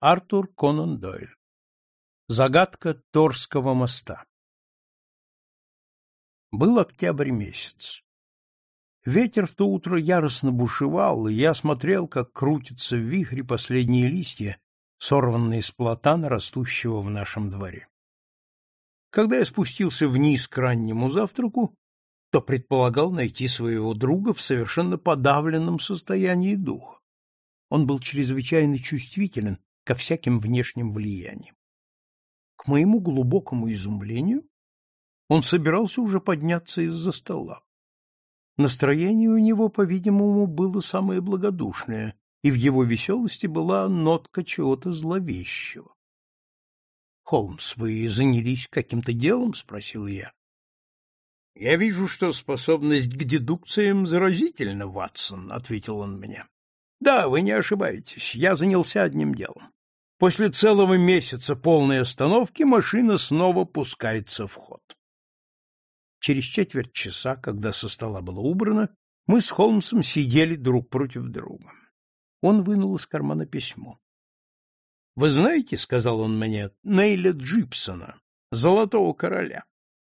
Артур Конан Дойль. Загадка Торского моста. Был октябрь месяц. Ветер в то утро яростно бушевал, и я смотрел, как крутятся в вихре последние листья, сорванные с платана, растущего в нашем дворе. Когда я спустился вниз к раннему завтраку, то предполагал найти своего друга в совершенно подавленном состоянии духа. Он был чрезвычайно чувствителен ко всяким внешним влияниям. К моему глубокому изумлению, он собирался уже подняться из-за стола. Настроение у него, по-видимому, было самое благодушное, и в его веселости была нотка чего-то зловещего. — Холмс, вы занялись каким-то делом? — спросил я. — Я вижу, что способность к дедукциям заразительна, Ватсон, — ответил он мне. — Да, вы не ошибаетесь, я занялся одним делом. После целого месяца полной остановки машина снова пускается в ход. Через четверть часа, когда со стола было убрано, мы с Холмсом сидели друг против друга. Он вынул из кармана письмо. — Вы знаете, — сказал он мне, — Нейля Джипсона, Золотого Короля.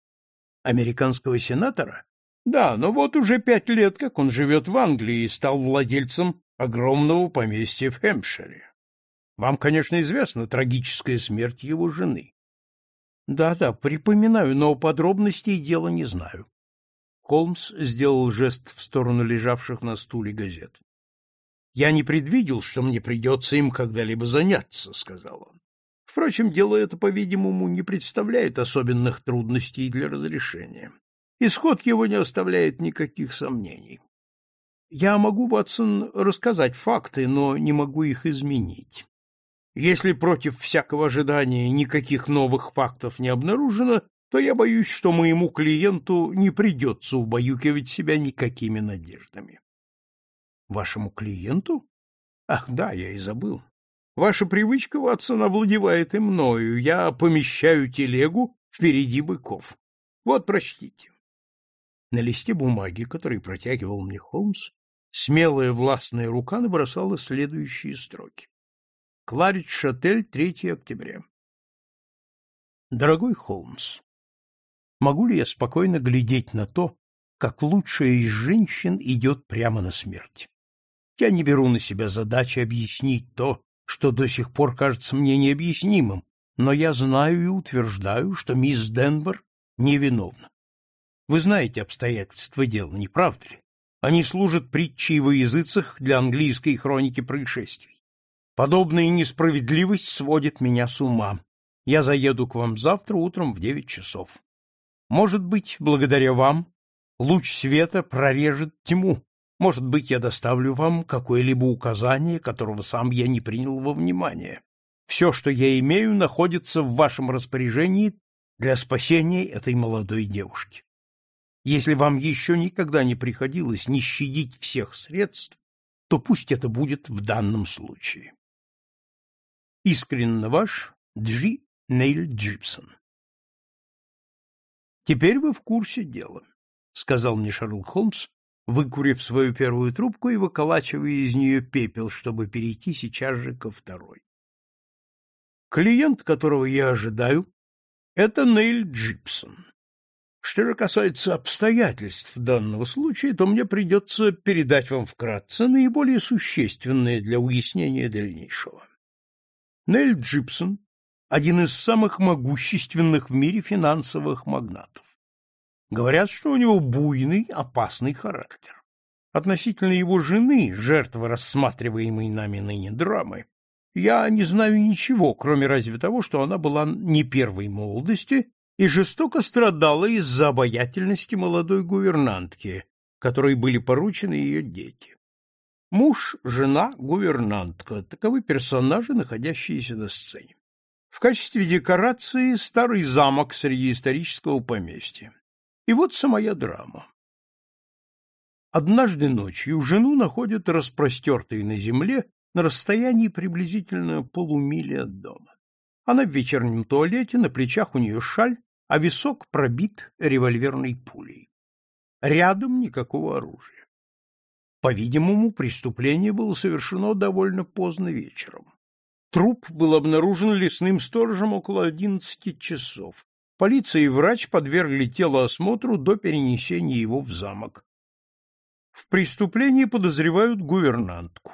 — Американского сенатора? — Да, но вот уже пять лет, как он живет в Англии и стал владельцем огромного поместья в Хэмпшире. Вам, конечно, известна трагическая смерть его жены. Да-да, припоминаю, но подробностей дела не знаю. Холмс сделал жест в сторону лежавших на стуле газет. Я не предвидел, что мне придется им когда-либо заняться, сказал он. Впрочем, дело это, по-видимому, не представляет особенных трудностей для разрешения. Исход его не оставляет никаких сомнений. Я могу, Ватсон, рассказать факты, но не могу их изменить. Если против всякого ожидания никаких новых фактов не обнаружено, то я боюсь, что моему клиенту не придется убаюкивать себя никакими надеждами. Вашему клиенту? Ах, да, я и забыл. Ваша привычка, Ватсон, овладевает и мною. Я помещаю телегу впереди быков. Вот, прочтите. На листе бумаги, который протягивал мне Холмс, смелая властная рука набросала следующие строки. Кларич-Шатель, 3 октября. Дорогой Холмс, могу ли я спокойно глядеть на то, как лучшая из женщин идет прямо на смерть? Я не беру на себя задачи объяснить то, что до сих пор кажется мне необъяснимым, но я знаю и утверждаю, что мисс Денбер невиновна. Вы знаете обстоятельства дела, не правда ли? Они служат притчей во языцах для английской хроники происшествий. Подобная несправедливость сводит меня с ума. Я заеду к вам завтра утром в девять часов. Может быть, благодаря вам луч света прорежет тьму. Может быть, я доставлю вам какое-либо указание, которого сам я не принял во внимание. Все, что я имею, находится в вашем распоряжении для спасения этой молодой девушки. Если вам еще никогда не приходилось не щадить всех средств, то пусть это будет в данном случае. Искренне ваш Джи Нейл Джипсон. Теперь вы в курсе дела, сказал мне Шерлок Холмс, выкурив свою первую трубку и выколачивая из нее пепел, чтобы перейти сейчас же ко второй. Клиент, которого я ожидаю, это Нейл Джипсон. Что же касается обстоятельств данного случая, то мне придется передать вам вкратце наиболее существенные для уяснения дальнейшего. Нель Джипсон – один из самых могущественных в мире финансовых магнатов. Говорят, что у него буйный, опасный характер. Относительно его жены, жертвы рассматриваемой нами ныне драмы, я не знаю ничего, кроме разве того, что она была не первой молодости и жестоко страдала из-за обаятельности молодой гувернантки, которой были поручены ее дети. Муж, жена, гувернантка — таковы персонажи, находящиеся на сцене. В качестве декорации старый замок среди исторического поместья. И вот самая драма. Однажды ночью жену находят распростертой на земле на расстоянии приблизительно полумили от дома. Она в вечернем туалете, на плечах у нее шаль, а висок пробит револьверной пулей. Рядом никакого оружия. По-видимому, преступление было совершено довольно поздно вечером. Труп был обнаружен лесным сторожем около одиннадцати часов. Полиция и врач подвергли тело осмотру до перенесения его в замок. В преступлении подозревают гувернантку.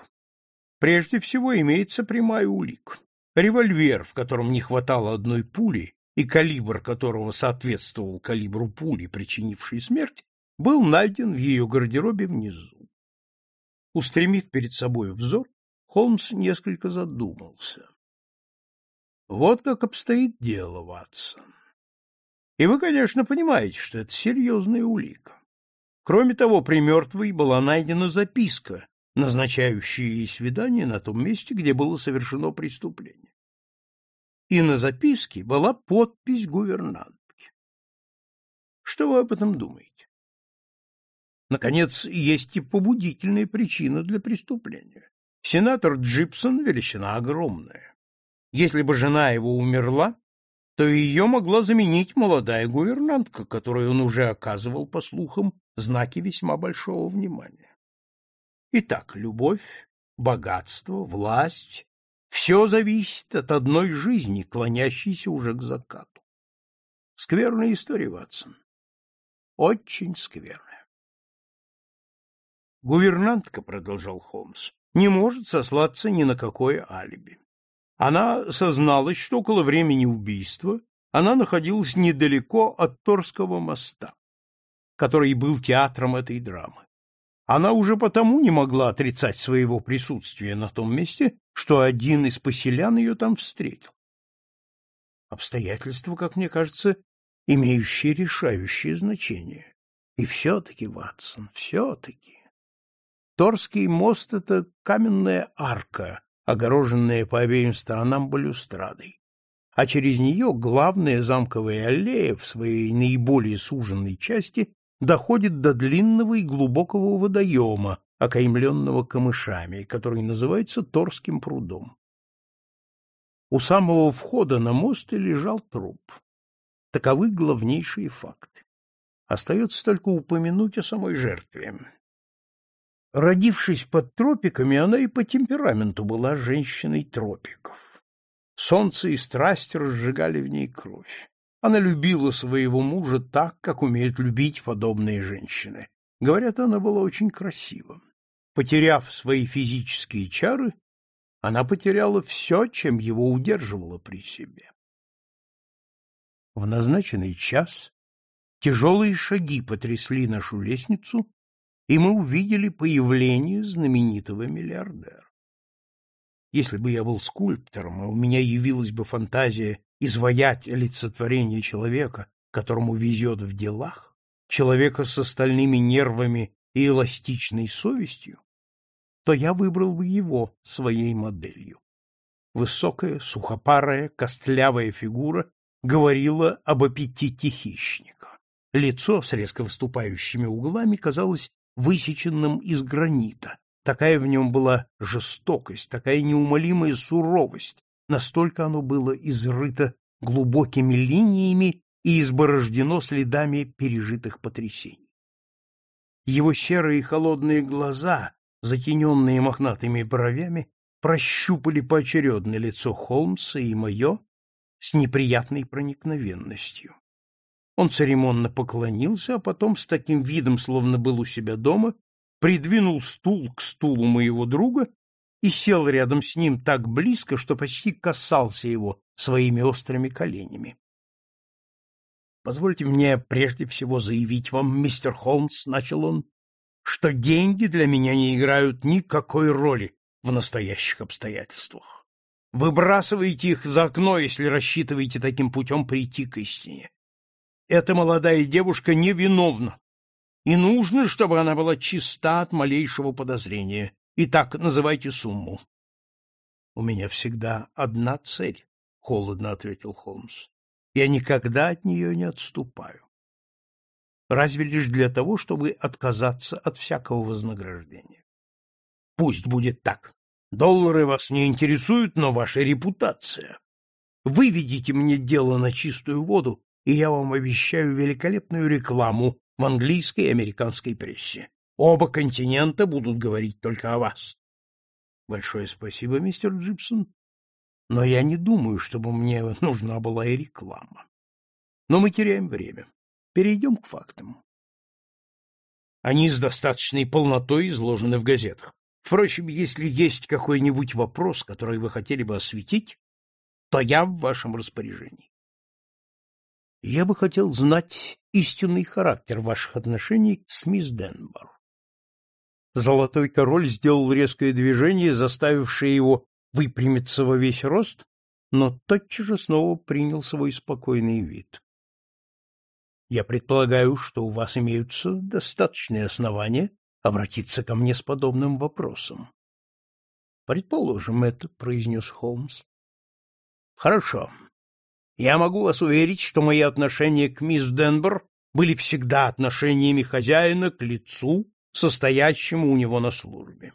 Прежде всего имеется прямая улика. Револьвер, в котором не хватало одной пули и калибр которого соответствовал калибру пули, причинившей смерть, был найден в ее гардеробе внизу. Устремив перед собой взор, Холмс несколько задумался. Вот как обстоит дело, Ватсон. И вы, конечно, понимаете, что это серьезная улика. Кроме того, при мертвой была найдена записка, назначающая ей свидание на том месте, где было совершено преступление. И на записке была подпись гувернантки. Что вы об этом думаете? Наконец, есть и побудительная причина для преступления. Сенатор Джипсон — величина огромная. Если бы жена его умерла, то ее могла заменить молодая гувернантка, которой он уже оказывал, по слухам, знаки весьма большого внимания. Итак, любовь, богатство, власть — все зависит от одной жизни, клонящейся уже к закату. Скверная история, Ватсон. Очень скверная. Гувернантка, — продолжал Холмс, — не может сослаться ни на какое алиби. Она созналась, что около времени убийства она находилась недалеко от Торского моста, который был театром этой драмы. Она уже потому не могла отрицать своего присутствия на том месте, что один из поселян ее там встретил. Обстоятельства, как мне кажется, имеющие решающее значение. И все-таки, Ватсон, все-таки. Торский мост — это каменная арка, огороженная по обеим сторонам балюстрадой, а через нее главная замковая аллея в своей наиболее суженной части доходит до длинного и глубокого водоема, окаймленного камышами, который называется Торским прудом. У самого входа на мост лежал труп. Таковы главнейшие факты. Остается только упомянуть о самой жертве. Родившись под тропиками, она и по темпераменту была женщиной тропиков. Солнце и страсть разжигали в ней кровь. Она любила своего мужа так, как умеют любить подобные женщины. Говорят, она была очень красива. Потеряв свои физические чары, она потеряла все, чем его удерживала при себе. В назначенный час тяжелые шаги потрясли нашу лестницу, и мы увидели появление знаменитого миллиардера. Если бы я был скульптором, и у меня явилась бы фантазия изваять олицетворение человека, которому везет в делах, человека с остальными нервами и эластичной совестью, то я выбрал бы его своей моделью. Высокая, сухопарая, костлявая фигура говорила об аппетите хищника. Лицо с резко выступающими углами казалось высеченным из гранита. Такая в нем была жестокость, такая неумолимая суровость, настолько оно было изрыто глубокими линиями и изборождено следами пережитых потрясений. Его серые холодные глаза, затененные мохнатыми бровями, прощупали поочередно лицо Холмса и мое с неприятной проникновенностью. Он церемонно поклонился, а потом с таким видом, словно был у себя дома, придвинул стул к стулу моего друга и сел рядом с ним так близко, что почти касался его своими острыми коленями. Позвольте мне прежде всего заявить вам, мистер Холмс, начал он, что деньги для меня не играют никакой роли в настоящих обстоятельствах. Выбрасывайте их за окно, если рассчитываете таким путем прийти к истине. Эта молодая девушка невиновна, и нужно, чтобы она была чиста от малейшего подозрения. Итак, называйте сумму. — У меня всегда одна цель, — холодно ответил Холмс. — Я никогда от нее не отступаю. Разве лишь для того, чтобы отказаться от всякого вознаграждения. Пусть будет так. Доллары вас не интересуют, но ваша репутация. Выведите мне дело на чистую воду, и я вам обещаю великолепную рекламу в английской и американской прессе. Оба континента будут говорить только о вас. Большое спасибо, мистер Джипсон. Но я не думаю, чтобы мне нужна была и реклама. Но мы теряем время. Перейдем к фактам. Они с достаточной полнотой изложены в газетах. Впрочем, если есть какой-нибудь вопрос, который вы хотели бы осветить, то я в вашем распоряжении. Я бы хотел знать истинный характер ваших отношений с мисс Денбор. Золотой король сделал резкое движение, заставившее его выпрямиться во весь рост, но тотчас же снова принял свой спокойный вид. Я предполагаю, что у вас имеются достаточные основания обратиться ко мне с подобным вопросом. Предположим это, произнес Холмс. Хорошо. Я могу вас уверить, что мои отношения к мисс Денбер были всегда отношениями хозяина к лицу, состоящему у него на службе.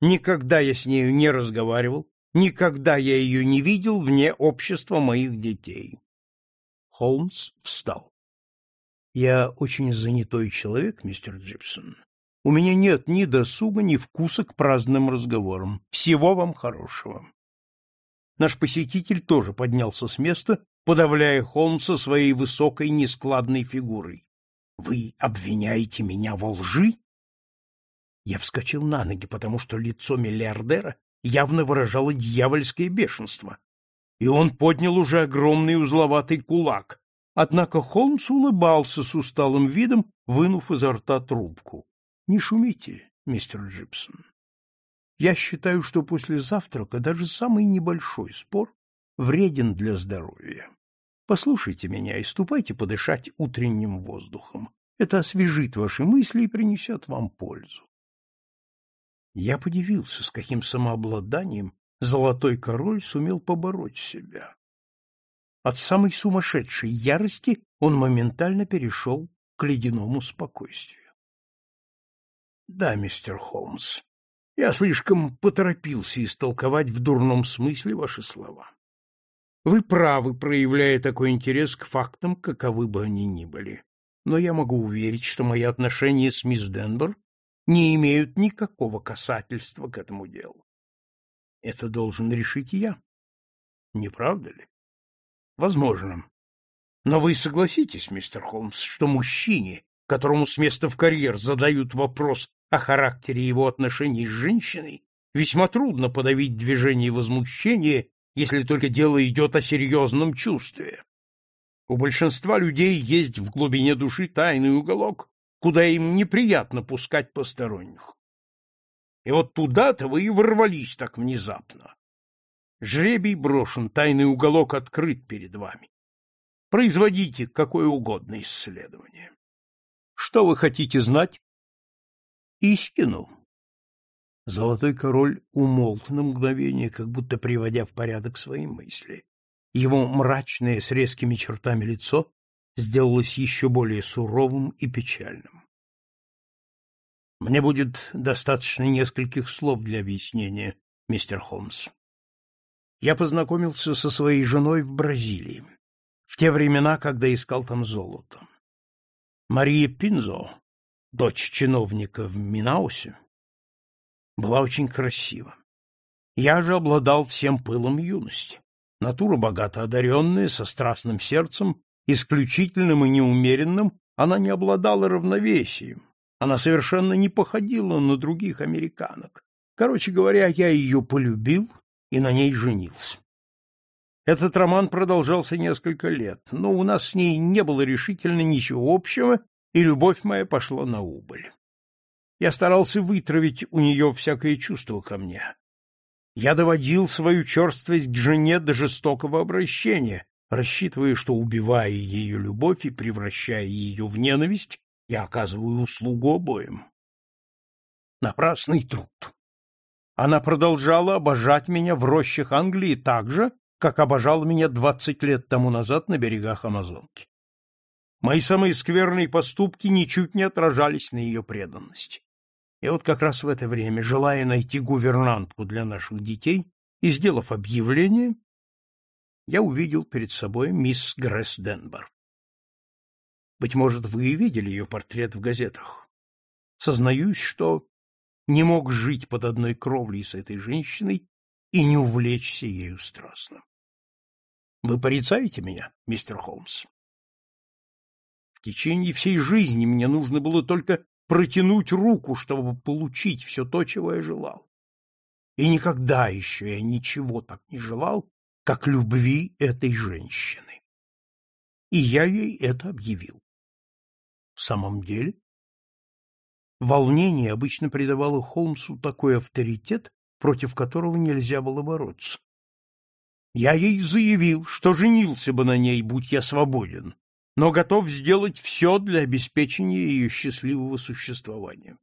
Никогда я с нею не разговаривал, никогда я ее не видел вне общества моих детей. Холмс встал. Я очень занятой человек, мистер Джипсон. У меня нет ни досуга, ни вкуса к праздным разговорам. Всего вам хорошего. Наш посетитель тоже поднялся с места, подавляя Холмса своей высокой нескладной фигурой. Вы обвиняете меня во лжи? Я вскочил на ноги, потому что лицо миллиардера явно выражало дьявольское бешенство, и он поднял уже огромный узловатый кулак. Однако Холмс улыбался с усталым видом, вынув изо рта трубку. — Не шумите, мистер Джипсон. Я считаю, что после завтрака даже самый небольшой спор вреден для здоровья. Послушайте меня и ступайте подышать утренним воздухом. Это освежит ваши мысли и принесет вам пользу. Я подивился, с каким самообладанием золотой король сумел побороть себя. От самой сумасшедшей ярости он моментально перешел к ледяному спокойствию. — Да, мистер Холмс, я слишком поторопился истолковать в дурном смысле ваши слова. Вы правы, проявляя такой интерес к фактам, каковы бы они ни были. Но я могу уверить, что мои отношения с мисс Денбор не имеют никакого касательства к этому делу. Это должен решить я. Не правда ли? Возможно. Но вы согласитесь, мистер Холмс, что мужчине, которому с места в карьер задают вопрос о характере его отношений с женщиной, весьма трудно подавить движение возмущения, если только дело идет о серьезном чувстве. У большинства людей есть в глубине души тайный уголок, куда им неприятно пускать посторонних. И вот туда-то вы и ворвались так внезапно. Жребий брошен, тайный уголок открыт перед вами. Производите какое угодно исследование. Что вы хотите знать? Истину. Золотой король умолк на мгновение, как будто приводя в порядок свои мысли. Его мрачное с резкими чертами лицо сделалось еще более суровым и печальным. Мне будет достаточно нескольких слов для объяснения, мистер Холмс. Я познакомился со своей женой в Бразилии, в те времена, когда искал там золото. Мария Пинзо, дочь чиновника в Минаусе, была очень красива. Я же обладал всем пылом юности. Натура богато одаренная, со страстным сердцем исключительным и неумеренным, она не обладала равновесием. Она совершенно не походила на других американок. Короче говоря, я ее полюбил и на ней женился. Этот роман продолжался несколько лет, но у нас с ней не было решительно ничего общего, и любовь моя пошла на убыль. Я старался вытравить у нее всякое чувство ко мне. Я доводил свою черствость к жене до жестокого обращения, рассчитывая, что, убивая ее любовь и превращая ее в ненависть, я оказываю услугу обоим. Напрасный труд. Она продолжала обожать меня в рощах Англии так же, как обожала меня двадцать лет тому назад на берегах Амазонки. Мои самые скверные поступки ничуть не отражались на ее преданности. И вот как раз в это время, желая найти гувернантку для наших детей и сделав объявление, я увидел перед собой мисс Гресс Денбор. Быть может, вы и видели ее портрет в газетах. Сознаюсь, что не мог жить под одной кровлей с этой женщиной и не увлечься ею страстно. Вы порицаете меня, мистер Холмс? Течение всей жизни мне нужно было только протянуть руку, чтобы получить все то, чего я желал. И никогда еще я ничего так не желал, как любви этой женщины. И я ей это объявил. В самом деле? Волнение обычно придавало Холмсу такой авторитет, против которого нельзя было бороться. Я ей заявил, что женился бы на ней, будь я свободен, но готов сделать все для обеспечения ее счастливого существования.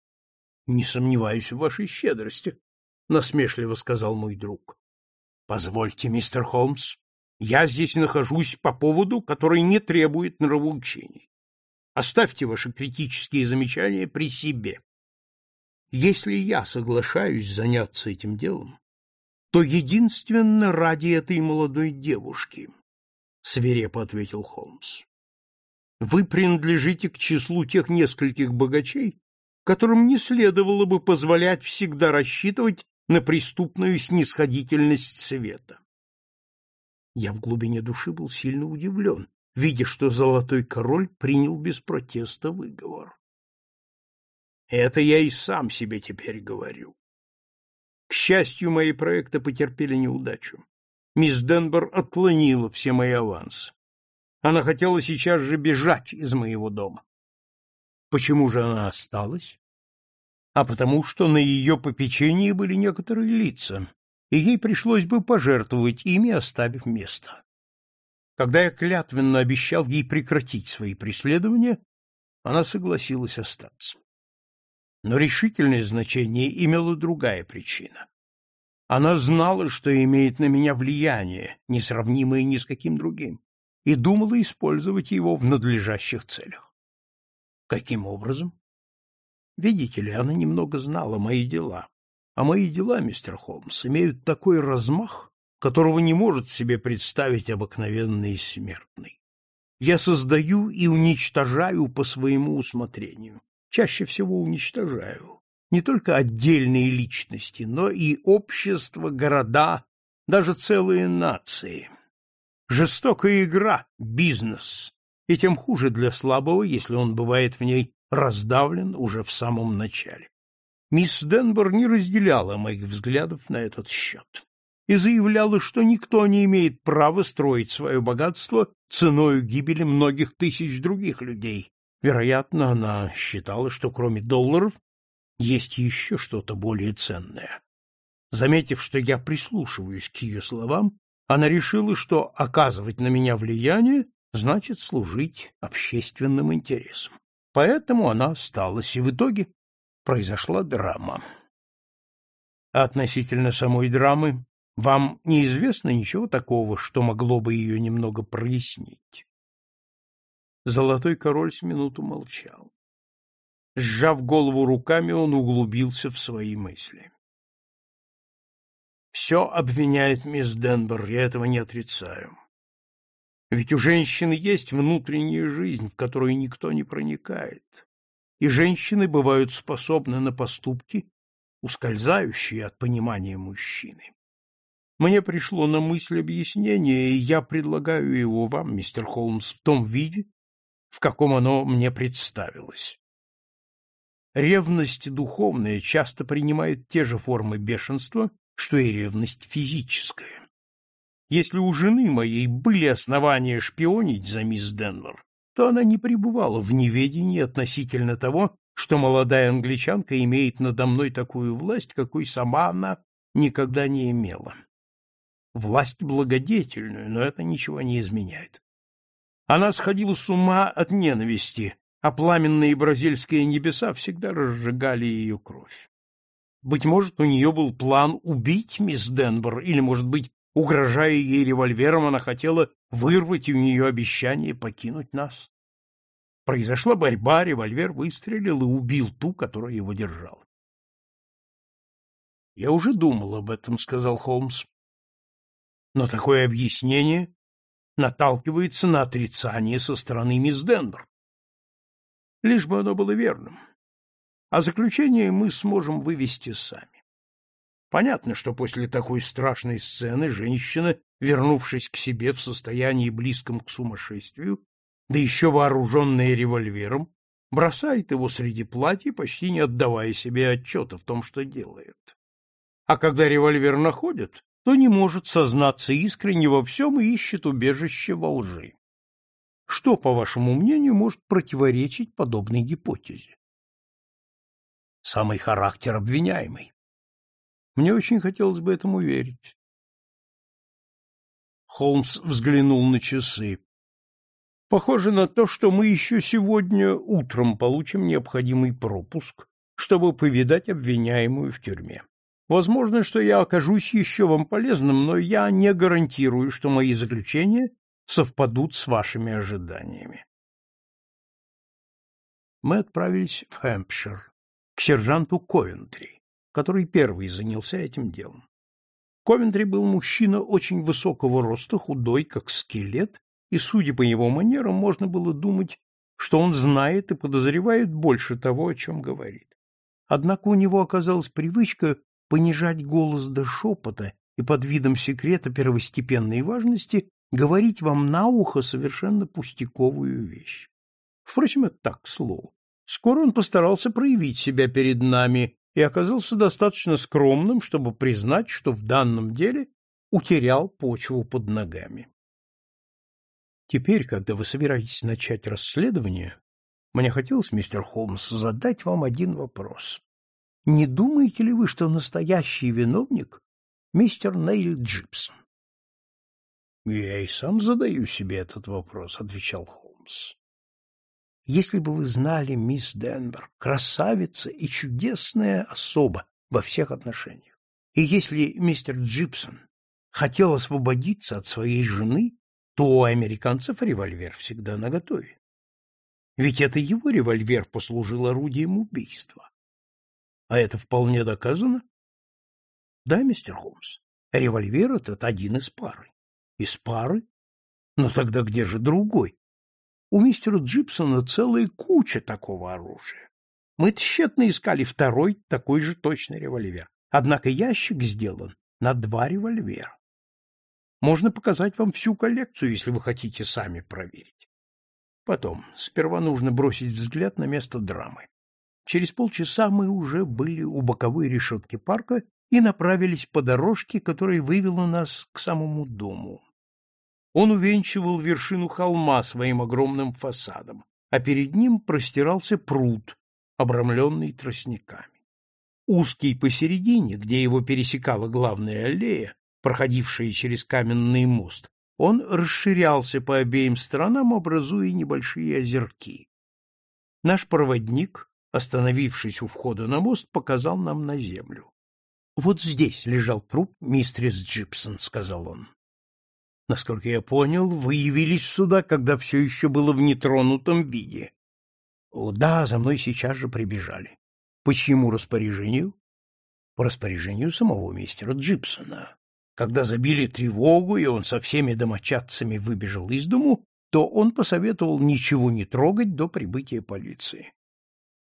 — Не сомневаюсь в вашей щедрости, — насмешливо сказал мой друг. — Позвольте, мистер Холмс, я здесь нахожусь по поводу, который не требует нравоучений. Оставьте ваши критические замечания при себе. Если я соглашаюсь заняться этим делом, то единственно ради этой молодой девушки, — свирепо ответил Холмс. Вы принадлежите к числу тех нескольких богачей, которым не следовало бы позволять всегда рассчитывать на преступную снисходительность света. Я в глубине души был сильно удивлен, видя, что золотой король принял без протеста выговор. Это я и сам себе теперь говорю. К счастью, мои проекты потерпели неудачу. Мисс Денбер отклонила все мои авансы. Она хотела сейчас же бежать из моего дома. Почему же она осталась? А потому что на ее попечении были некоторые лица, и ей пришлось бы пожертвовать ими, оставив место. Когда я клятвенно обещал ей прекратить свои преследования, она согласилась остаться. Но решительное значение имела другая причина. Она знала, что имеет на меня влияние, несравнимое ни с каким другим, и думала использовать его в надлежащих целях. Каким образом? Видите ли, она немного знала мои дела. А мои дела, мистер Холмс, имеют такой размах, которого не может себе представить обыкновенный смертный. Я создаю и уничтожаю по своему усмотрению чаще всего уничтожаю не только отдельные личности, но и общество, города, даже целые нации. Жестокая игра, бизнес, и тем хуже для слабого, если он бывает в ней раздавлен уже в самом начале. Мисс Денбор не разделяла моих взглядов на этот счет и заявляла, что никто не имеет права строить свое богатство ценой гибели многих тысяч других людей, Вероятно, она считала, что кроме долларов есть еще что-то более ценное. Заметив, что я прислушиваюсь к ее словам, она решила, что оказывать на меня влияние значит служить общественным интересам. Поэтому она осталась, и в итоге произошла драма. Относительно самой драмы вам неизвестно ничего такого, что могло бы ее немного прояснить? Золотой король с минуту молчал. Сжав голову руками, он углубился в свои мысли. Все обвиняет мисс Денбер, я этого не отрицаю. Ведь у женщины есть внутренняя жизнь, в которую никто не проникает. И женщины бывают способны на поступки, ускользающие от понимания мужчины. Мне пришло на мысль объяснение, и я предлагаю его вам, мистер Холмс, в том виде, в каком оно мне представилось. Ревность духовная часто принимает те же формы бешенства, что и ревность физическая. Если у жены моей были основания шпионить за мисс Денвер, то она не пребывала в неведении относительно того, что молодая англичанка имеет надо мной такую власть, какой сама она никогда не имела. Власть благодетельную, но это ничего не изменяет. Она сходила с ума от ненависти, а пламенные бразильские небеса всегда разжигали ее кровь. Быть может, у нее был план убить мисс Денбор, или, может быть, угрожая ей револьвером, она хотела вырвать у нее обещание покинуть нас. Произошла борьба, револьвер выстрелил и убил ту, которая его держала. — Я уже думал об этом, — сказал Холмс. Но такое объяснение наталкивается на отрицание со стороны мисс Денбер. Лишь бы оно было верным. А заключение мы сможем вывести сами. Понятно, что после такой страшной сцены женщина, вернувшись к себе в состоянии близком к сумасшествию, да еще вооруженная револьвером, бросает его среди платья, почти не отдавая себе отчета в том, что делает. А когда револьвер находят, то не может сознаться искренне во всем и ищет убежище во лжи. Что, по вашему мнению, может противоречить подобной гипотезе? Самый характер обвиняемый. Мне очень хотелось бы этому верить. Холмс взглянул на часы. Похоже на то, что мы еще сегодня утром получим необходимый пропуск, чтобы повидать обвиняемую в тюрьме. Возможно, что я окажусь еще вам полезным, но я не гарантирую, что мои заключения совпадут с вашими ожиданиями. Мы отправились в Хэмпшир к сержанту Ковентри который первый занялся этим делом. Ковентри был мужчина очень высокого роста, худой, как скелет, и, судя по его манерам, можно было думать, что он знает и подозревает больше того, о чем говорит. Однако у него оказалась привычка понижать голос до шепота и под видом секрета первостепенной важности говорить вам на ухо совершенно пустяковую вещь. Впрочем, это так, к. Скоро он постарался проявить себя перед нами, и оказался достаточно скромным, чтобы признать, что в данном деле утерял почву под ногами. Теперь, когда вы собираетесь начать расследование, мне хотелось, мистер Холмс, задать вам один вопрос. Не думаете ли вы, что настоящий виновник — мистер Нейл Джипсон? — Я и сам задаю себе этот вопрос, — отвечал Холмс. Если бы вы знали мисс Денвер, красавица и чудесная особа во всех отношениях. И если мистер Джипсон хотел освободиться от своей жены, то у американцев револьвер всегда наготове. Ведь это его револьвер послужил орудием убийства. А это вполне доказано? Да, мистер Холмс, револьвер этот один из пары. Из пары? Но тогда где же другой? У мистера Джипсона целая куча такого оружия. Мы тщетно искали второй такой же точный револьвер. Однако ящик сделан на два револьвера. Можно показать вам всю коллекцию, если вы хотите сами проверить. Потом, сперва нужно бросить взгляд на место драмы. Через полчаса мы уже были у боковой решетки парка и направились по дорожке, которая вывела нас к самому дому. Он увенчивал вершину холма своим огромным фасадом, а перед ним простирался пруд, обрамленный тростниками. Узкий посередине, где его пересекала главная аллея, проходившая через каменный мост, он расширялся по обеим сторонам, образуя небольшие озерки. Наш проводник, остановившись у входа на мост, показал нам на землю. — Вот здесь лежал труп мистерис Джипсон, — сказал он. Насколько я понял, вы явились сюда, когда все еще было в нетронутом виде. О, да, за мной сейчас же прибежали. По чьему распоряжению? По распоряжению самого мистера Джипсона. Когда забили тревогу, и он со всеми домочадцами выбежал из дому, то он посоветовал ничего не трогать до прибытия полиции.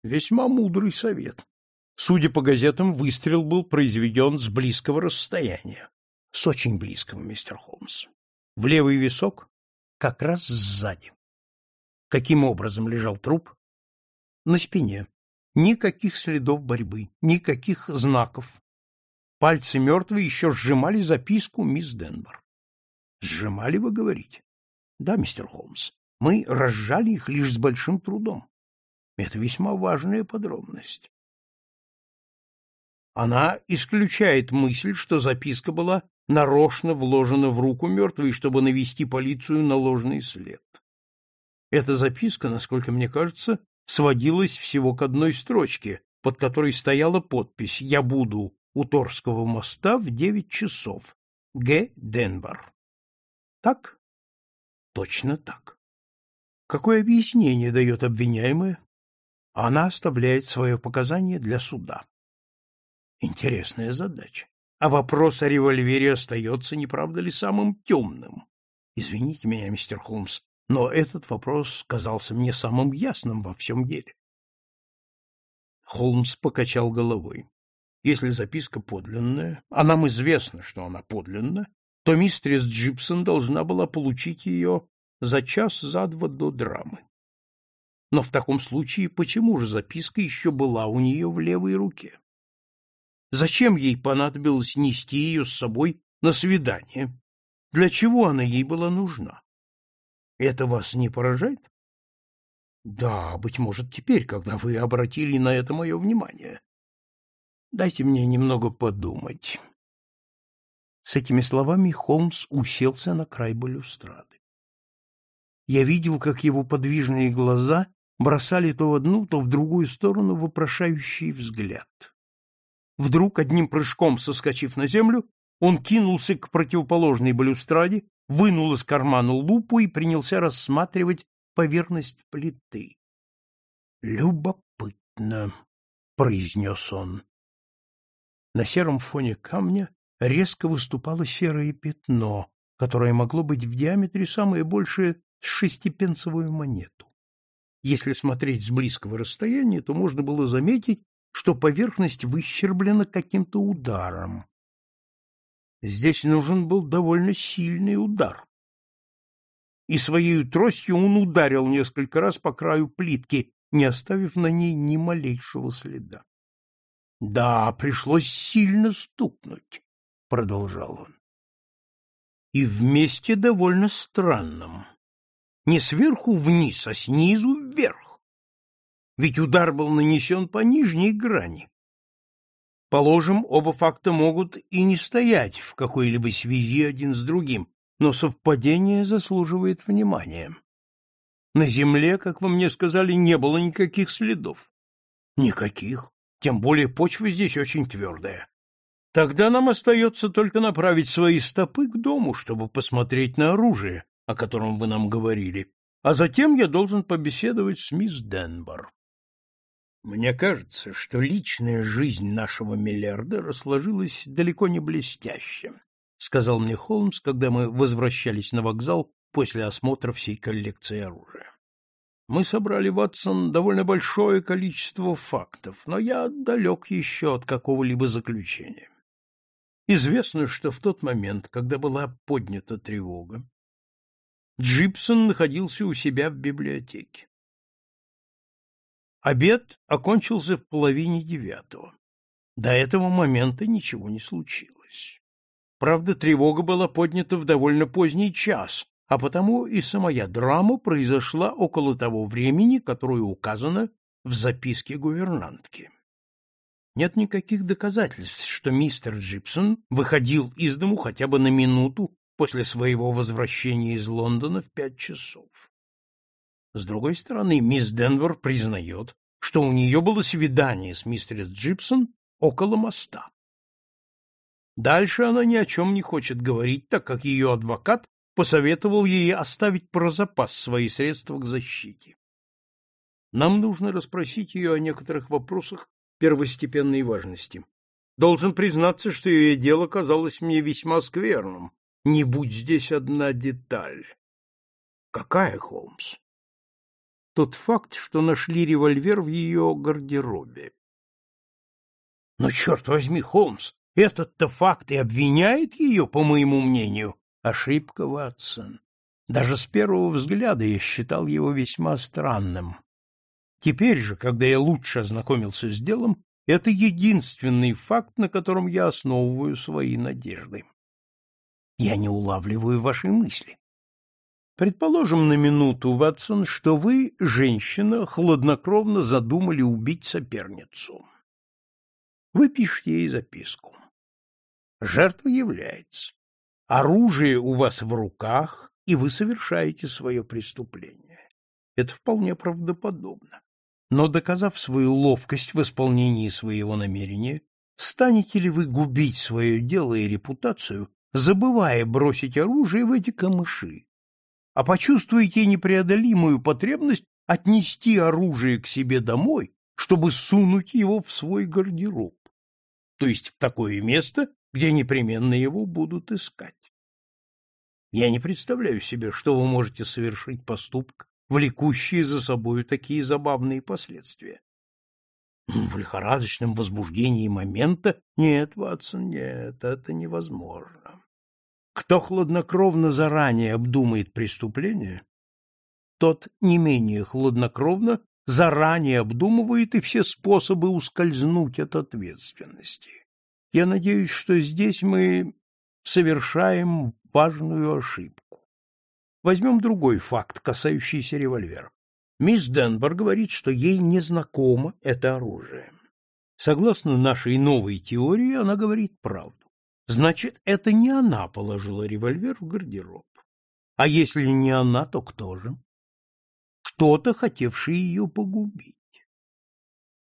Весьма мудрый совет. Судя по газетам, выстрел был произведен с близкого расстояния. С очень близкого, мистер Холмс в левый висок, как раз сзади. Каким образом лежал труп? На спине. Никаких следов борьбы, никаких знаков. Пальцы мертвые еще сжимали записку мисс Денбор. Сжимали, вы говорите? Да, мистер Холмс. Мы разжали их лишь с большим трудом. Это весьма важная подробность. Она исключает мысль, что записка была нарочно вложена в руку мертвой, чтобы навести полицию на ложный след. Эта записка, насколько мне кажется, сводилась всего к одной строчке, под которой стояла подпись «Я буду у Торского моста в девять часов. Г. Денбар». Так? Точно так. Какое объяснение дает обвиняемая? Она оставляет свое показание для суда. Интересная задача а вопрос о револьвере остается, не правда ли, самым темным. Извините меня, мистер Холмс, но этот вопрос казался мне самым ясным во всем деле. Холмс покачал головой. Если записка подлинная, а нам известно, что она подлинна, то мистерис Джипсон должна была получить ее за час за два до драмы. Но в таком случае почему же записка еще была у нее в левой руке? Зачем ей понадобилось нести ее с собой на свидание? Для чего она ей была нужна? Это вас не поражает? Да, быть может, теперь, когда вы обратили на это мое внимание. Дайте мне немного подумать. С этими словами Холмс уселся на край балюстрады. Я видел, как его подвижные глаза бросали то в одну, то в другую сторону вопрошающий взгляд. Вдруг, одним прыжком соскочив на землю, он кинулся к противоположной балюстраде, вынул из кармана лупу и принялся рассматривать поверхность плиты. «Любопытно», — произнес он. На сером фоне камня резко выступало серое пятно, которое могло быть в диаметре самое большее шестипенсовую монету. Если смотреть с близкого расстояния, то можно было заметить, что поверхность выщерблена каким-то ударом. Здесь нужен был довольно сильный удар. И своей тростью он ударил несколько раз по краю плитки, не оставив на ней ни малейшего следа. Да, пришлось сильно стукнуть, продолжал он. И вместе довольно странным. Не сверху вниз, а снизу вверх. Ведь удар был нанесен по нижней грани. Положим, оба факта могут и не стоять в какой-либо связи один с другим, но совпадение заслуживает внимания. На земле, как вы мне сказали, не было никаких следов. Никаких. Тем более почва здесь очень твердая. Тогда нам остается только направить свои стопы к дому, чтобы посмотреть на оружие, о котором вы нам говорили, а затем я должен побеседовать с мисс Денбор. Мне кажется, что личная жизнь нашего миллиардера сложилась далеко не блестяще, сказал мне Холмс, когда мы возвращались на вокзал после осмотра всей коллекции оружия. Мы собрали, Ватсон, довольно большое количество фактов, но я далек еще от какого-либо заключения. Известно, что в тот момент, когда была поднята тревога, Джипсон находился у себя в библиотеке. Обед окончился в половине девятого. До этого момента ничего не случилось. Правда, тревога была поднята в довольно поздний час, а потому и самая драма произошла около того времени, которое указано в записке гувернантки. Нет никаких доказательств, что мистер Джипсон выходил из дому хотя бы на минуту после своего возвращения из Лондона в пять часов. С другой стороны, мисс Денвер признает, что у нее было свидание с мистером Джипсон около моста. Дальше она ни о чем не хочет говорить, так как ее адвокат посоветовал ей оставить про запас свои средства к защите. Нам нужно расспросить ее о некоторых вопросах первостепенной важности. Должен признаться, что ее дело казалось мне весьма скверным. Не будь здесь одна деталь. Какая, Холмс? Тот факт, что нашли револьвер в ее гардеробе. Но, черт возьми, Холмс, этот-то факт и обвиняет ее, по моему мнению, Ошибка, Ватсон. Даже с первого взгляда я считал его весьма странным. Теперь же, когда я лучше ознакомился с делом, это единственный факт, на котором я основываю свои надежды. Я не улавливаю вашей мысли. Предположим на минуту, Ватсон, что вы, женщина, хладнокровно задумали убить соперницу. Вы пишете ей записку. Жертва является. Оружие у вас в руках, и вы совершаете свое преступление. Это вполне правдоподобно. Но доказав свою ловкость в исполнении своего намерения, станете ли вы губить свое дело и репутацию, забывая бросить оружие в эти камыши? А почувствуете непреодолимую потребность отнести оружие к себе домой, чтобы сунуть его в свой гардероб, то есть в такое место, где непременно его будут искать. Я не представляю себе, что вы можете совершить поступок, влекущий за собою такие забавные последствия. В лихорадочном возбуждении момента? Нет, Ватсон, нет, это невозможно. Кто хладнокровно заранее обдумает преступление, тот не менее хладнокровно заранее обдумывает и все способы ускользнуть от ответственности. Я надеюсь, что здесь мы совершаем важную ошибку. Возьмем другой факт, касающийся револьвера. Мисс Денбор говорит, что ей не знакомо это оружие. Согласно нашей новой теории, она говорит правду. Значит, это не она положила револьвер в гардероб. А если не она, то кто же? Кто-то, хотевший ее погубить.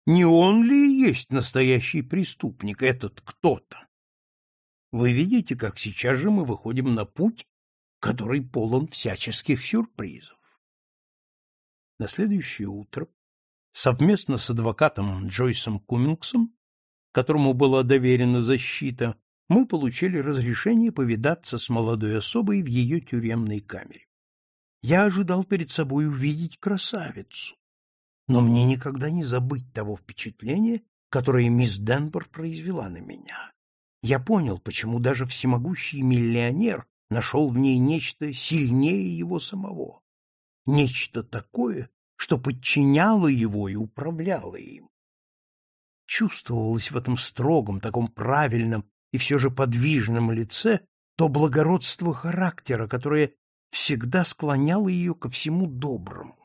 Не он ли есть настоящий преступник, этот кто-то? Вы видите, как сейчас же мы выходим на путь, который полон всяческих сюрпризов. На следующее утро совместно с адвокатом Джойсом Кумингсом, которому была доверена защита, мы получили разрешение повидаться с молодой особой в ее тюремной камере. Я ожидал перед собой увидеть красавицу, но мне никогда не забыть того впечатления, которое мисс Денбор произвела на меня. Я понял, почему даже всемогущий миллионер нашел в ней нечто сильнее его самого. Нечто такое, что подчиняло его и управляло им. Чувствовалось в этом строгом, таком правильном и все же подвижном лице то благородство характера, которое всегда склоняло ее ко всему доброму.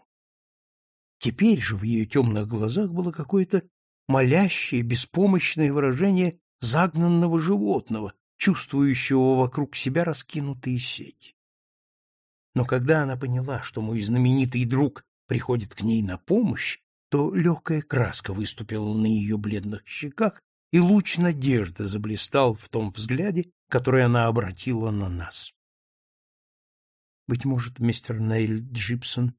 Теперь же в ее темных глазах было какое-то молящее, беспомощное выражение загнанного животного, чувствующего вокруг себя раскинутые сети. Но когда она поняла, что мой знаменитый друг приходит к ней на помощь, то легкая краска выступила на ее бледных щеках, и луч надежды заблистал в том взгляде, который она обратила на нас. Быть может, мистер Нейл Джипсон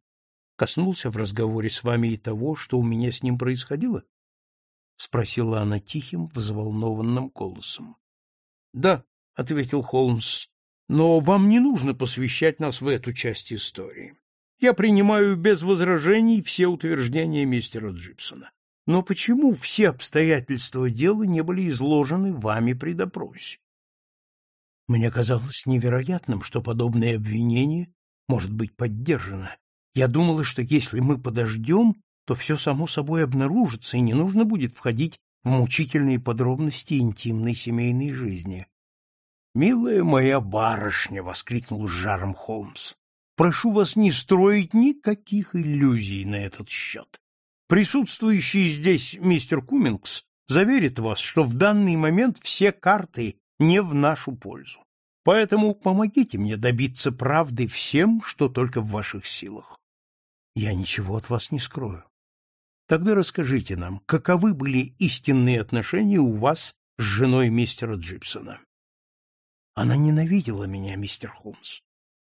коснулся в разговоре с вами и того, что у меня с ним происходило? — спросила она тихим, взволнованным голосом. — Да, — ответил Холмс, — но вам не нужно посвящать нас в эту часть истории. Я принимаю без возражений все утверждения мистера Джипсона. Но почему все обстоятельства дела не были изложены вами при допросе? Мне казалось невероятным, что подобное обвинение может быть поддержано. Я думала, что если мы подождем, то все само собой обнаружится, и не нужно будет входить в мучительные подробности интимной семейной жизни. «Милая моя барышня!» — воскликнул с жаром Холмс. «Прошу вас не строить никаких иллюзий на этот счет. Присутствующий здесь мистер Кумингс заверит вас, что в данный момент все карты не в нашу пользу. Поэтому помогите мне добиться правды всем, что только в ваших силах. Я ничего от вас не скрою. Тогда расскажите нам, каковы были истинные отношения у вас с женой мистера Джипсона? Она ненавидела меня, мистер Холмс.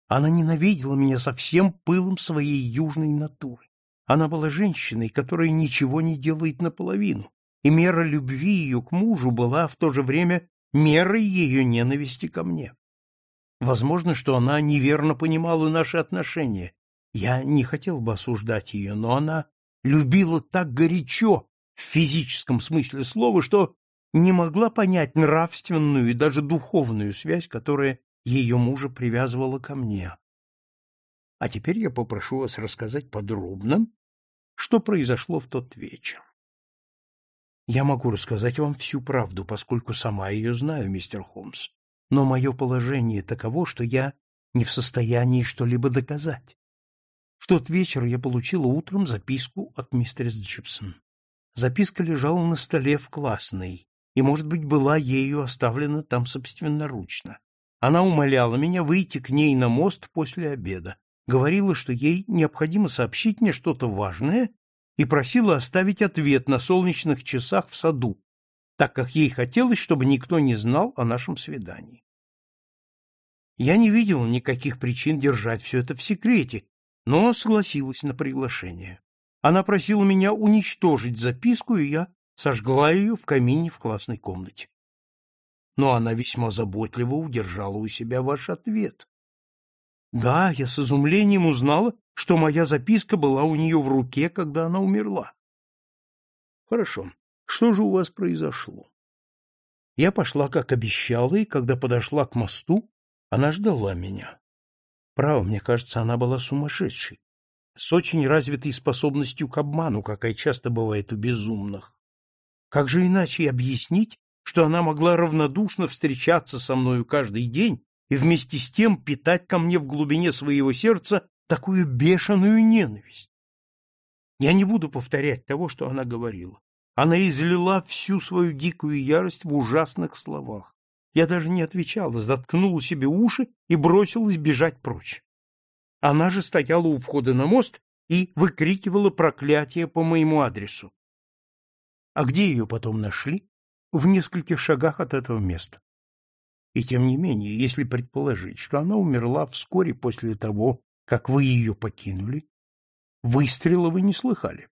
Она ненавидела меня со всем пылом своей южной натуры. Она была женщиной, которая ничего не делает наполовину, и мера любви ее к мужу была в то же время мерой ее ненависти ко мне. Возможно, что она неверно понимала наши отношения. Я не хотел бы осуждать ее, но она любила так горячо, в физическом смысле слова, что не могла понять нравственную и даже духовную связь, которая ее мужа привязывала ко мне. А теперь я попрошу вас рассказать подробно, что произошло в тот вечер. Я могу рассказать вам всю правду, поскольку сама ее знаю, мистер Холмс, но мое положение таково, что я не в состоянии что-либо доказать. В тот вечер я получила утром записку от мистерс Джипсон. Записка лежала на столе в классной, и, может быть, была ею оставлена там собственноручно. Она умоляла меня выйти к ней на мост после обеда, говорила, что ей необходимо сообщить мне что-то важное, и просила оставить ответ на солнечных часах в саду, так как ей хотелось, чтобы никто не знал о нашем свидании. Я не видел никаких причин держать все это в секрете, но согласилась на приглашение. Она просила меня уничтожить записку, и я сожгла ее в камине в классной комнате. Но она весьма заботливо удержала у себя ваш ответ. Да, я с изумлением узнала, что моя записка была у нее в руке, когда она умерла. Хорошо. Что же у вас произошло? Я пошла, как обещала, и когда подошла к мосту, она ждала меня. Право, мне кажется, она была сумасшедшей, с очень развитой способностью к обману, какая часто бывает у безумных. Как же иначе объяснить, что она могла равнодушно встречаться со мною каждый день и вместе с тем питать ко мне в глубине своего сердца такую бешеную ненависть? Я не буду повторять того, что она говорила. Она излила всю свою дикую ярость в ужасных словах. Я даже не отвечала, заткнула себе уши и бросилась бежать прочь. Она же стояла у входа на мост и выкрикивала проклятие по моему адресу. А где ее потом нашли? В нескольких шагах от этого места. И тем не менее, если предположить, что она умерла вскоре после того, как вы ее покинули, выстрела вы не слыхали?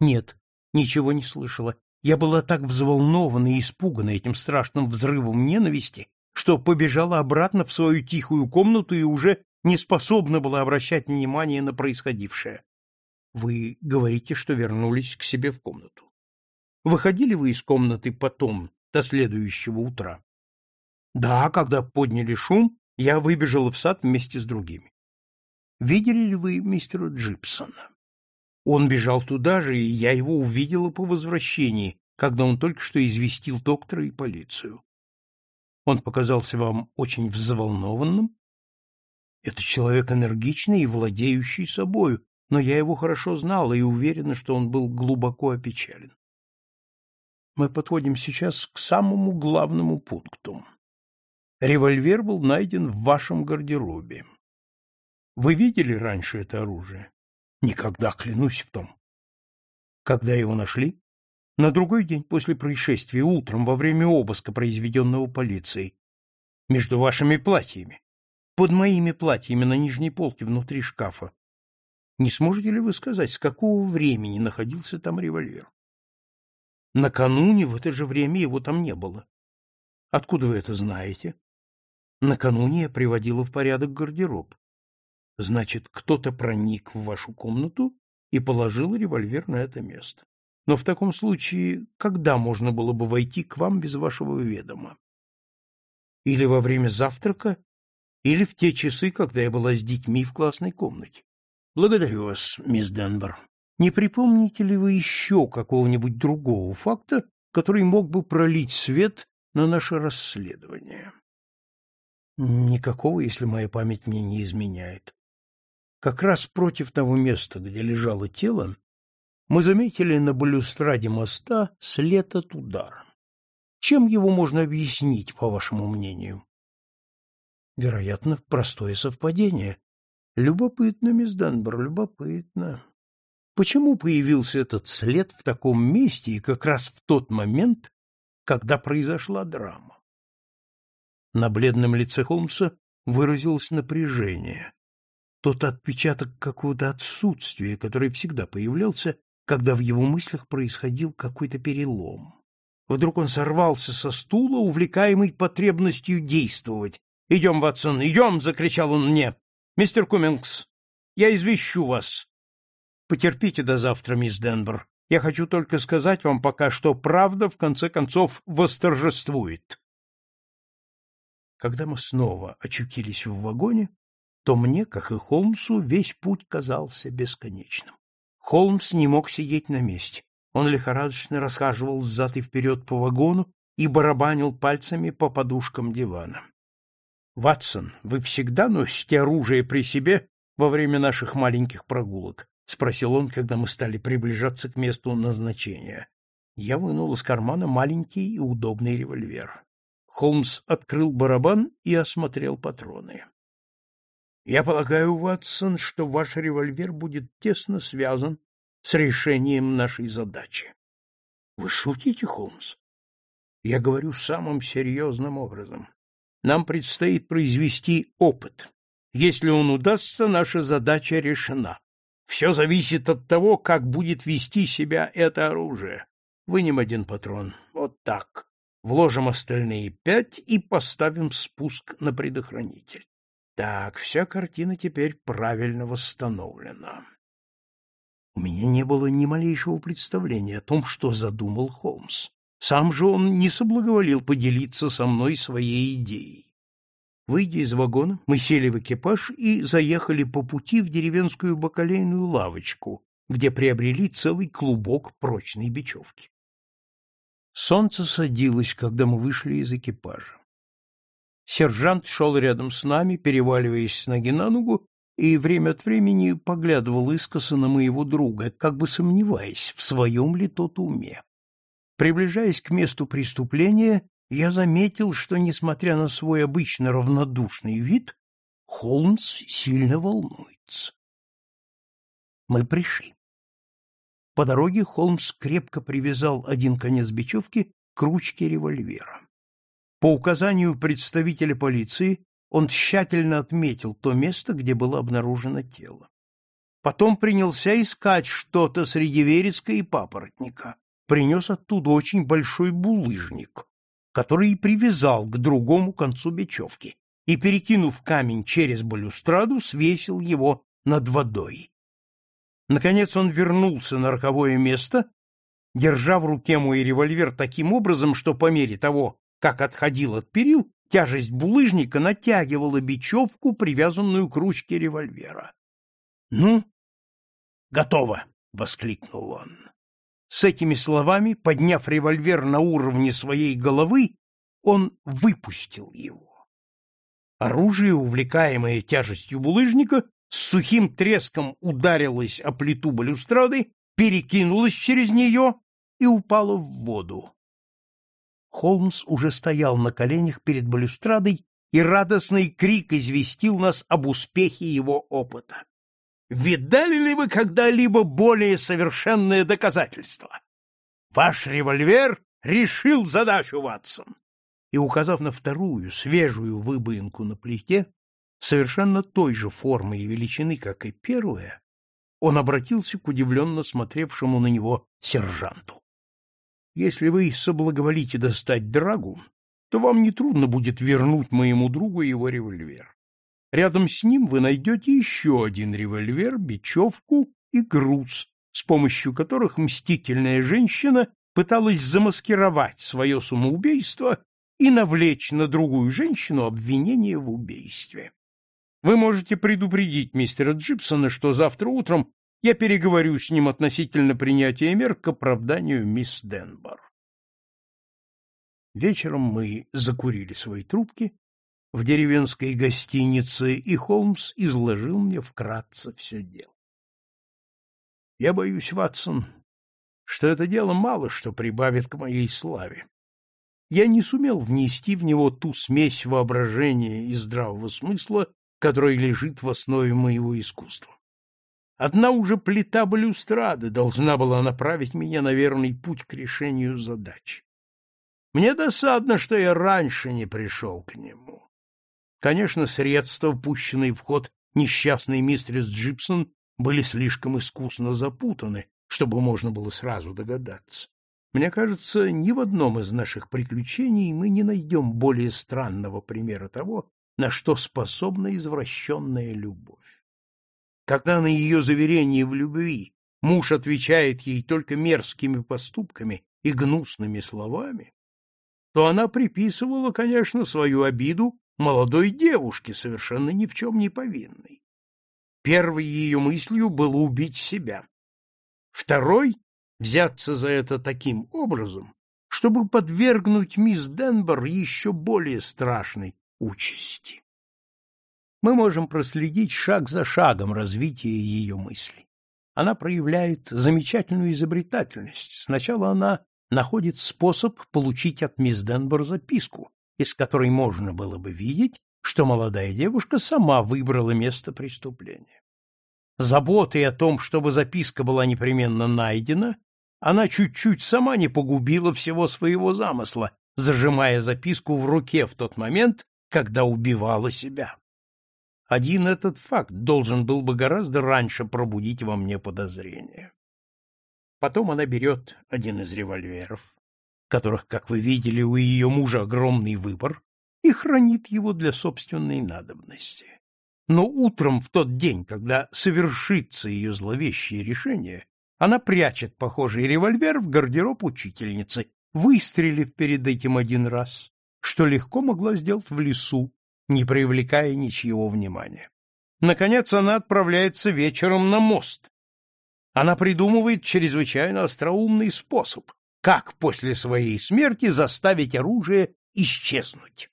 Нет, ничего не слышала. Я была так взволнована и испугана этим страшным взрывом ненависти, что побежала обратно в свою тихую комнату и уже не способна была обращать внимание на происходившее. Вы говорите, что вернулись к себе в комнату. Выходили вы из комнаты потом, до следующего утра? Да, когда подняли шум, я выбежала в сад вместе с другими. Видели ли вы мистера Джипсона? Он бежал туда же, и я его увидела по возвращении, когда он только что известил доктора и полицию. Он показался вам очень взволнованным? Это человек энергичный и владеющий собою, но я его хорошо знала и уверена, что он был глубоко опечален. Мы подходим сейчас к самому главному пункту. Револьвер был найден в вашем гардеробе. Вы видели раньше это оружие? Никогда клянусь в том. Когда его нашли? На другой день после происшествия, утром, во время обыска, произведенного полицией. Между вашими платьями. Под моими платьями на нижней полке внутри шкафа. Не сможете ли вы сказать, с какого времени находился там револьвер? Накануне в это же время его там не было. Откуда вы это знаете? Накануне я приводила в порядок гардероб. Значит, кто-то проник в вашу комнату и положил револьвер на это место. Но в таком случае, когда можно было бы войти к вам без вашего ведома? Или во время завтрака, или в те часы, когда я была с детьми в классной комнате. Благодарю вас, мисс Денбер. Не припомните ли вы еще какого-нибудь другого факта, который мог бы пролить свет на наше расследование? Никакого, если моя память мне не изменяет. Как раз против того места, где лежало тело, мы заметили на балюстраде моста след от удара. Чем его можно объяснить, по вашему мнению? Вероятно, простое совпадение. Любопытно, мисс Данбор, любопытно. Почему появился этот след в таком месте и как раз в тот момент, когда произошла драма? На бледном лице Холмса выразилось напряжение тот отпечаток какого-то отсутствия, который всегда появлялся, когда в его мыслях происходил какой-то перелом. Вдруг он сорвался со стула, увлекаемый потребностью действовать. «Идем, Ватсон, идем!» — закричал он мне. «Мистер Кумингс, я извещу вас!» «Потерпите до завтра, мисс Денбер. Я хочу только сказать вам пока, что правда, в конце концов, восторжествует». Когда мы снова очутились в вагоне, то мне, как и Холмсу, весь путь казался бесконечным. Холмс не мог сидеть на месте. Он лихорадочно расхаживал взад и вперед по вагону и барабанил пальцами по подушкам дивана. — Ватсон, вы всегда носите оружие при себе во время наших маленьких прогулок? — спросил он, когда мы стали приближаться к месту назначения. Я вынул из кармана маленький и удобный револьвер. Холмс открыл барабан и осмотрел патроны. Я полагаю, Ватсон, что ваш револьвер будет тесно связан с решением нашей задачи. Вы шутите, Холмс? Я говорю самым серьезным образом. Нам предстоит произвести опыт. Если он удастся, наша задача решена. Все зависит от того, как будет вести себя это оружие. Вынем один патрон. Вот так. Вложим остальные пять и поставим спуск на предохранитель. Так, вся картина теперь правильно восстановлена. У меня не было ни малейшего представления о том, что задумал Холмс. Сам же он не соблаговолил поделиться со мной своей идеей. Выйдя из вагона, мы сели в экипаж и заехали по пути в деревенскую бакалейную лавочку, где приобрели целый клубок прочной бечевки. Солнце садилось, когда мы вышли из экипажа. Сержант шел рядом с нами, переваливаясь с ноги на ногу, и время от времени поглядывал искоса на моего друга, как бы сомневаясь, в своем ли тот уме. Приближаясь к месту преступления, я заметил, что, несмотря на свой обычно равнодушный вид, Холмс сильно волнуется. Мы пришли. По дороге Холмс крепко привязал один конец бечевки к ручке револьвера. По указанию представителя полиции он тщательно отметил то место, где было обнаружено тело. Потом принялся искать что-то среди вереска и папоротника. Принес оттуда очень большой булыжник, который и привязал к другому концу бечевки, и, перекинув камень через балюстраду, свесил его над водой. Наконец он вернулся на роковое место, держа в руке мой револьвер таким образом, что по мере того, как отходил от перил, тяжесть булыжника натягивала бечевку, привязанную к ручке револьвера. — Ну, готово! — воскликнул он. С этими словами, подняв револьвер на уровне своей головы, он выпустил его. Оружие, увлекаемое тяжестью булыжника, с сухим треском ударилось о плиту балюстрады, перекинулось через нее и упало в воду. Холмс уже стоял на коленях перед балюстрадой, и радостный крик известил нас об успехе его опыта. Видали ли вы когда-либо более совершенное доказательство? Ваш револьвер решил задачу, Ватсон. И, указав на вторую, свежую выбоинку на плите, совершенно той же формы и величины, как и первая, он обратился к удивленно смотревшему на него сержанту. «Если вы соблаговолите достать драгу, то вам нетрудно будет вернуть моему другу его револьвер. Рядом с ним вы найдете еще один револьвер, бечевку и груз, с помощью которых мстительная женщина пыталась замаскировать свое самоубийство и навлечь на другую женщину обвинение в убийстве. Вы можете предупредить мистера Джипсона, что завтра утром я переговорю с ним относительно принятия мер к оправданию мисс Денбор. Вечером мы закурили свои трубки в деревенской гостинице, и Холмс изложил мне вкратце все дело. Я боюсь, Ватсон, что это дело мало что прибавит к моей славе. Я не сумел внести в него ту смесь воображения и здравого смысла, которая лежит в основе моего искусства. Одна уже плита балюстрады должна была направить меня на верный путь к решению задачи. Мне досадно, что я раньше не пришел к нему. Конечно, средства, пущенные в ход несчастный мистерис Джипсон, были слишком искусно запутаны, чтобы можно было сразу догадаться. Мне кажется, ни в одном из наших приключений мы не найдем более странного примера того, на что способна извращенная любовь. Когда на ее заверение в любви муж отвечает ей только мерзкими поступками и гнусными словами, то она приписывала, конечно, свою обиду молодой девушке, совершенно ни в чем не повинной. Первой ее мыслью было убить себя. Второй — взяться за это таким образом, чтобы подвергнуть мисс Денбор еще более страшной участи. Мы можем проследить шаг за шагом развитие ее мыслей. Она проявляет замечательную изобретательность. Сначала она находит способ получить от мисс Денбор записку, из которой можно было бы видеть, что молодая девушка сама выбрала место преступления. Заботой о том, чтобы записка была непременно найдена, она чуть-чуть сама не погубила всего своего замысла, зажимая записку в руке в тот момент, когда убивала себя. Один этот факт должен был бы гораздо раньше пробудить во мне подозрение. Потом она берет один из револьверов, которых, как вы видели, у ее мужа огромный выбор, и хранит его для собственной надобности. Но утром в тот день, когда совершится ее зловещее решение, она прячет похожий револьвер в гардероб учительницы, выстрелив перед этим один раз, что легко могла сделать в лесу, не привлекая ничьего внимания. Наконец она отправляется вечером на мост. Она придумывает чрезвычайно остроумный способ, как после своей смерти заставить оружие исчезнуть.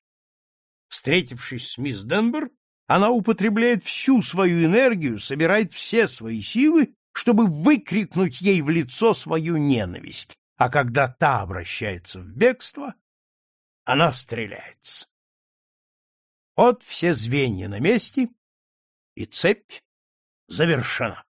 Встретившись с мисс Денбер, она употребляет всю свою энергию, собирает все свои силы, чтобы выкрикнуть ей в лицо свою ненависть, а когда та обращается в бегство, она стреляется. Вот все звенья на месте, и цепь завершена.